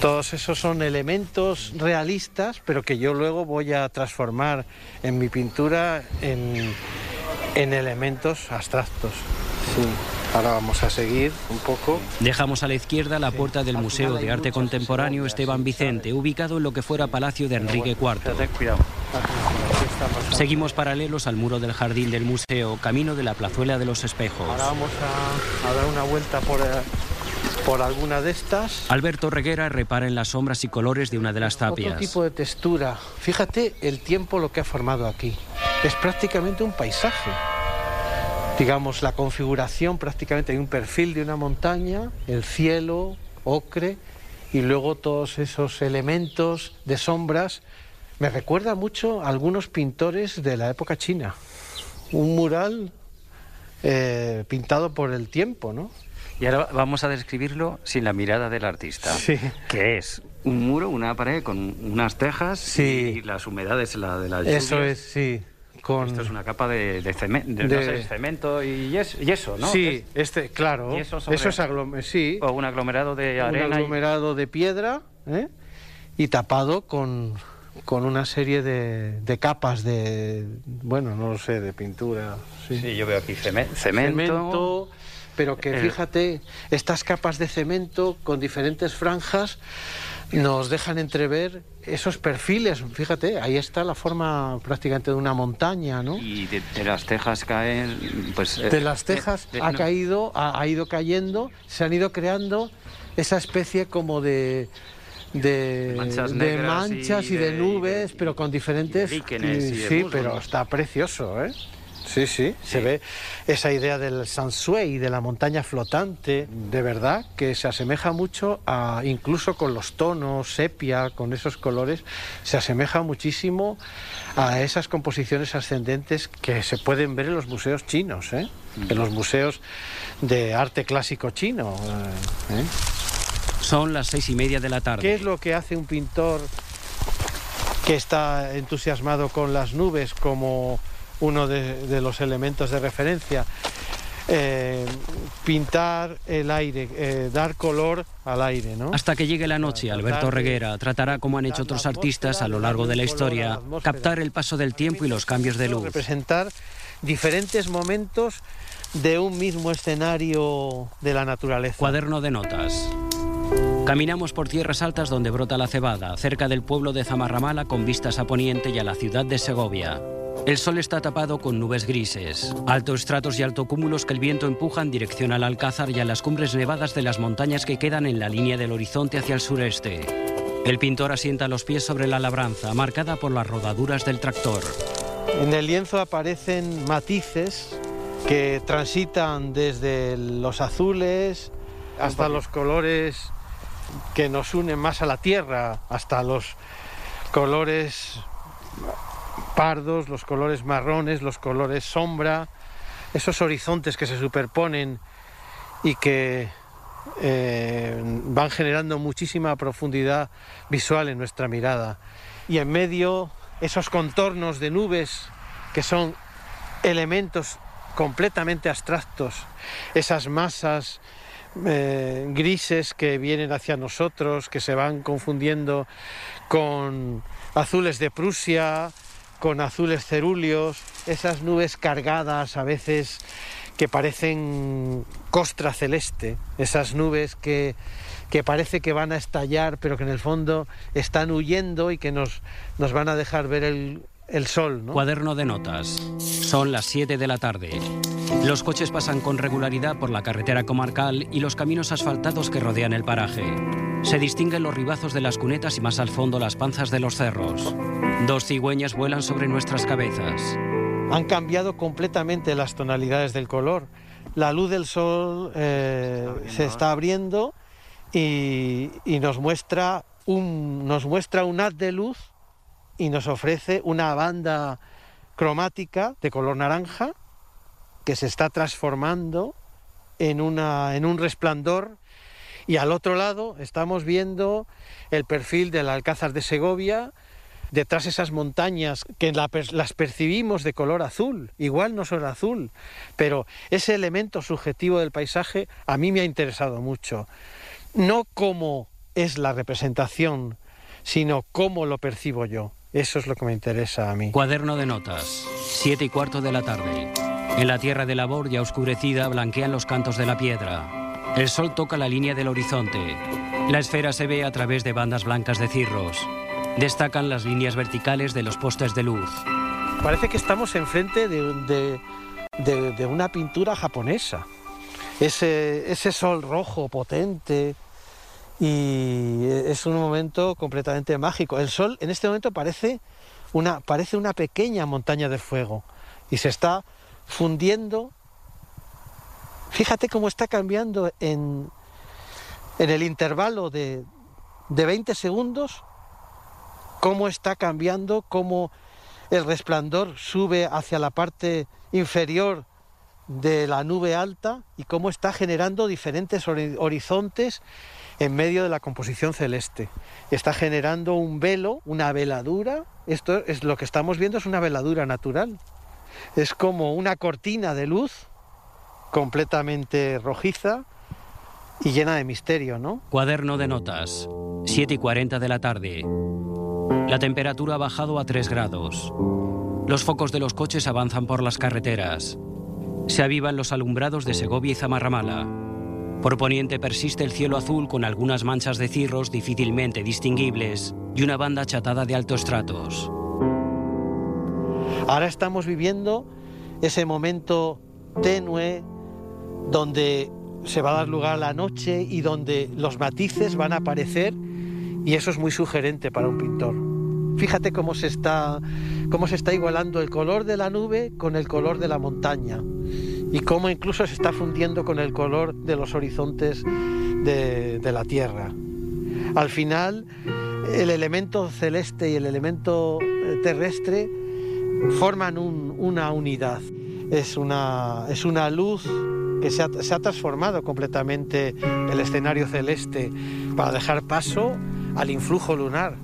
todos esos son elementos realistas, pero que yo luego voy a transformar en mi pintura en elementos abstractos. Sí. Ahora vamos a seguir un poco. Dejamos a la izquierda la puerta del Museo de Arte Contemporáneo Esteban Vicente, ubicado en lo que fuera Palacio de Enrique IV. Seguimos paralelos al muro del jardín del museo, camino de la plazuela de los espejos. Ahora vamos a, a dar una vuelta por, eh, por alguna de estas. Alberto Reguera repara en las sombras y colores de una de las Otro tapias. tipo de textura. Fíjate el tiempo lo que ha formado aquí. Es prácticamente un paisaje. Digamos, la configuración prácticamente hay un perfil de una montaña, el cielo, ocre, y luego todos esos elementos de sombras. Me recuerda mucho a algunos pintores de la época china. Un mural eh, pintado por el tiempo, ¿no? Y ahora vamos a describirlo sin la mirada del artista. Sí. Que es un muro, una pared con unas tejas y las humedades la de las Eso es, sí. Con... Esto es una capa de, de cemen- de- no sé, cemento y yeso, yeso, ¿no? Sí, este, claro. Yeso sobre- Eso es aglom- sí. O un aglomerado de un arena. y- aglomerado de piedra ¿eh? y tapado con con una serie de, de capas de, bueno, no lo sé, de pintura. Sí, Sí, yo veo aquí ceme- cemento. Cemento, pero que Eh. fíjate, estas capas de cemento con diferentes franjas nos dejan entrever esos perfiles. Fíjate, ahí está la forma prácticamente de una montaña, ¿no? Y de, de las tejas caen, pues... eh, De las tejas eh, ha no, caído, ha, ha ido cayendo, se han ido creando esa especie como de de Manchas de manchas y, y de, de- nubes, pero con diferentes líquenes y de sí, pero está precioso, ¿eh? Sí, sí, se ve esa idea del Sansui, de la montaña flotante, de verdad que se asemeja mucho a, incluso con los tonos, sepia, con esos colores, se asemeja muchísimo a esas composiciones ascendentes que se pueden ver en los museos chinos, ¿eh? en los museos de arte clásico chino. eh, ¿eh? Son las seis y media de la ¿Qué tarde. es lo que hace un pintor que está entusiasmado con las nubes como uno de, de los elementos de referencia? Eh, pintar el aire, eh, dar color al aire, ¿no? Hasta que llegue la noche, Alberto Reguera tratará, como han hecho otros artistas a lo largo de la historia, captar el paso del tiempo y los cambios de luz. representar diferentes momentos de un mismo escenario de la naturaleza. Cuaderno de notas. Caminamos por tierras altas donde brota la cebada, cerca del pueblo de Zamarramala con vistas a Poniente y a la ciudad de Segovia. El sol está tapado con nubes grises, altos estratos y altocúmulos que el viento empuja en dirección al Alcázar y a las cumbres nevadas de las montañas que quedan en la línea del horizonte hacia el sureste. El pintor asienta los pies sobre la labranza, marcada por las rodaduras del tractor. En el lienzo aparecen matices que transitan desde los azules hasta los colores que nos unen más a la tierra, hasta los colores pardos, los colores marrones, los colores sombra, esos horizontes que se superponen y que eh, van generando muchísima profundidad visual en nuestra mirada. Y en medio esos contornos de nubes que son elementos completamente abstractos, esas masas eh, grises que vienen hacia nosotros, que se van confundiendo con azules de Prusia, con azules cerúleos, esas nubes cargadas a veces que parecen costra celeste, esas nubes que, que parece que van a estallar, pero que en el fondo están huyendo y que nos, nos van a dejar ver el, el sol. ¿no? Cuaderno de notas. Son las 7 de la tarde. Los coches pasan con regularidad por la carretera comarcal y los caminos asfaltados que rodean el paraje. Se distinguen los ribazos de las cunetas y más al fondo las panzas de los cerros. Dos cigüeñas vuelan sobre nuestras cabezas. Han cambiado completamente las tonalidades del color. La luz del sol eh, se está abriendo y, y nos muestra un nos muestra un haz de luz y nos ofrece una banda cromática de color naranja que se está transformando en, una, en un resplandor y al otro lado estamos viendo el perfil del Alcázar de Segovia, detrás esas montañas que las percibimos de color azul, igual no son azul, pero ese elemento subjetivo del paisaje a mí me ha interesado mucho. No cómo es la representación, sino cómo lo percibo yo. Eso es lo que me interesa a mí. Cuaderno de notas. Siete y cuarto de la tarde. En la tierra de labor ya oscurecida blanquean los cantos de la piedra. El sol toca la línea del horizonte. La esfera se ve a través de bandas blancas de cirros. Destacan las líneas verticales de los postes de luz. Parece que estamos enfrente de, de, de- de una pintura japonesa. Ese, ese sol rojo potente y es un momento completamente mágico. El sol en este momento parece una, parece una pequeña montaña de fuego y se está fundiendo. Fíjate cómo está cambiando en, en el intervalo de, de 20 segundos, cómo está cambiando, cómo el resplandor sube hacia la parte inferior de la nube alta y cómo está generando diferentes hori- horizontes en medio de la composición celeste. Está generando un velo, una veladura. Esto es lo que estamos viendo es una veladura natural. Es como una cortina de luz completamente rojiza y llena de misterio, ¿no? Cuaderno de notas. 7 y 40 de la tarde. La temperatura ha bajado a 3 grados. Los focos de los coches avanzan por las carreteras. Se avivan los alumbrados de Segovia y Zamarramala. Por poniente persiste el cielo azul con algunas manchas de cirros difícilmente distinguibles y una banda achatada de altos estratos. Ahora estamos viviendo ese momento tenue donde se va a dar lugar la noche y donde los matices van a aparecer y eso es muy sugerente para un pintor. Fíjate cómo se está, cómo se está igualando el color de la nube con el color de la montaña y cómo incluso se está fundiendo con el color de los horizontes de, la Tierra. Al final, el elemento celeste y el elemento eh, terrestre forman un- una unidad. Es una, es una luz que se ha, se ha transformado completamente el escenario celeste para dejar paso al influjo lunar.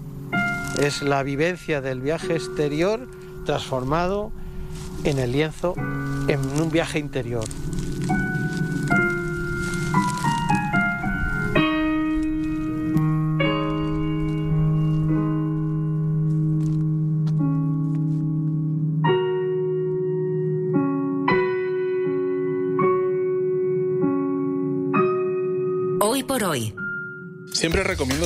Es la vivencia del viaje exterior transformado en el lienzo en un viaje interior.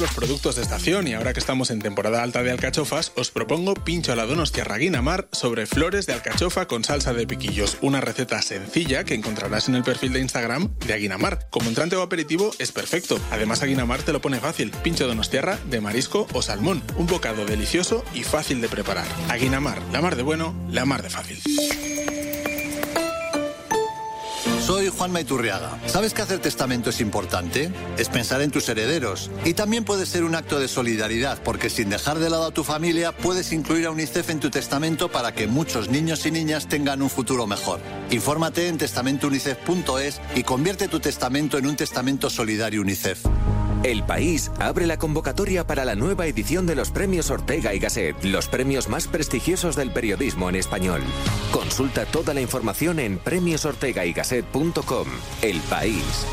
Los productos de estación y ahora que estamos en temporada alta de alcachofas, os propongo pincho a la donostiarra Guinamar sobre flores de alcachofa con salsa de piquillos, una receta sencilla que encontrarás en el perfil de Instagram de Aguinamar. Como entrante o aperitivo es perfecto. Además Aguinamar te lo pone fácil, pincho donostiarra de marisco o salmón, un bocado delicioso y fácil de preparar. Aguinamar, la mar de bueno, la mar de fácil. Soy Juan Maiturriaga. ¿Sabes que hacer testamento es importante? Es pensar en tus herederos. Y también puede ser un acto de solidaridad, porque sin dejar de lado a tu familia, puedes incluir a UNICEF en tu testamento para que muchos niños y niñas tengan un futuro mejor. Infórmate en testamentounicef.es y convierte tu testamento en un testamento solidario UNICEF. El País abre la convocatoria para la nueva edición de los premios Ortega y Gasset, los premios más prestigiosos del periodismo en español. Consulta toda la información en premiosortegaygasset.com. El País.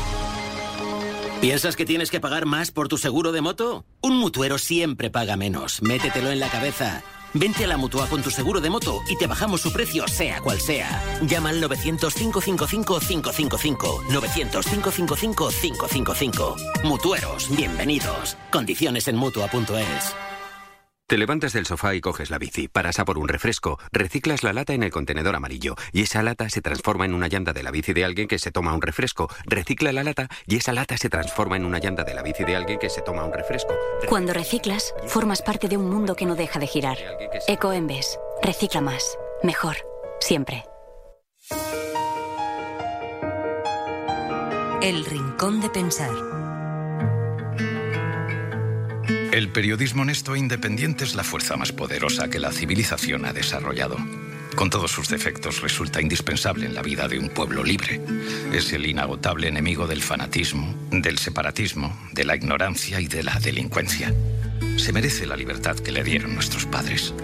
¿Piensas que tienes que pagar más por tu seguro de moto? Un mutuero siempre paga menos. Métetelo en la cabeza. Vente a la mutua con tu seguro de moto y te bajamos su precio, sea cual sea. Llama al 900-555-555. 900-555-555. Mutueros, bienvenidos. Condiciones en mutua.es. Te levantas del sofá y coges la bici, paras a por un refresco, reciclas la lata en el contenedor amarillo y esa lata se transforma en una llanta de la bici de alguien que se toma un refresco, recicla la lata y esa lata se transforma en una llanta de la bici de alguien que se toma un refresco. Cuando reciclas, formas parte de un mundo que no deja de girar. Ecoembes. Recicla más. Mejor. Siempre. El rincón de pensar. El periodismo honesto e independiente es la fuerza más poderosa que la civilización ha desarrollado. Con todos sus defectos resulta indispensable en la vida de un pueblo libre. Es el inagotable enemigo del fanatismo, del separatismo, de la ignorancia y de la delincuencia. Se merece la libertad que le dieron nuestros padres.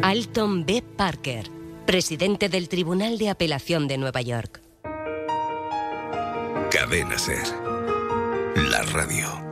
Alton B. Parker, presidente del Tribunal de Apelación de Nueva York. Cadena Ser. La radio.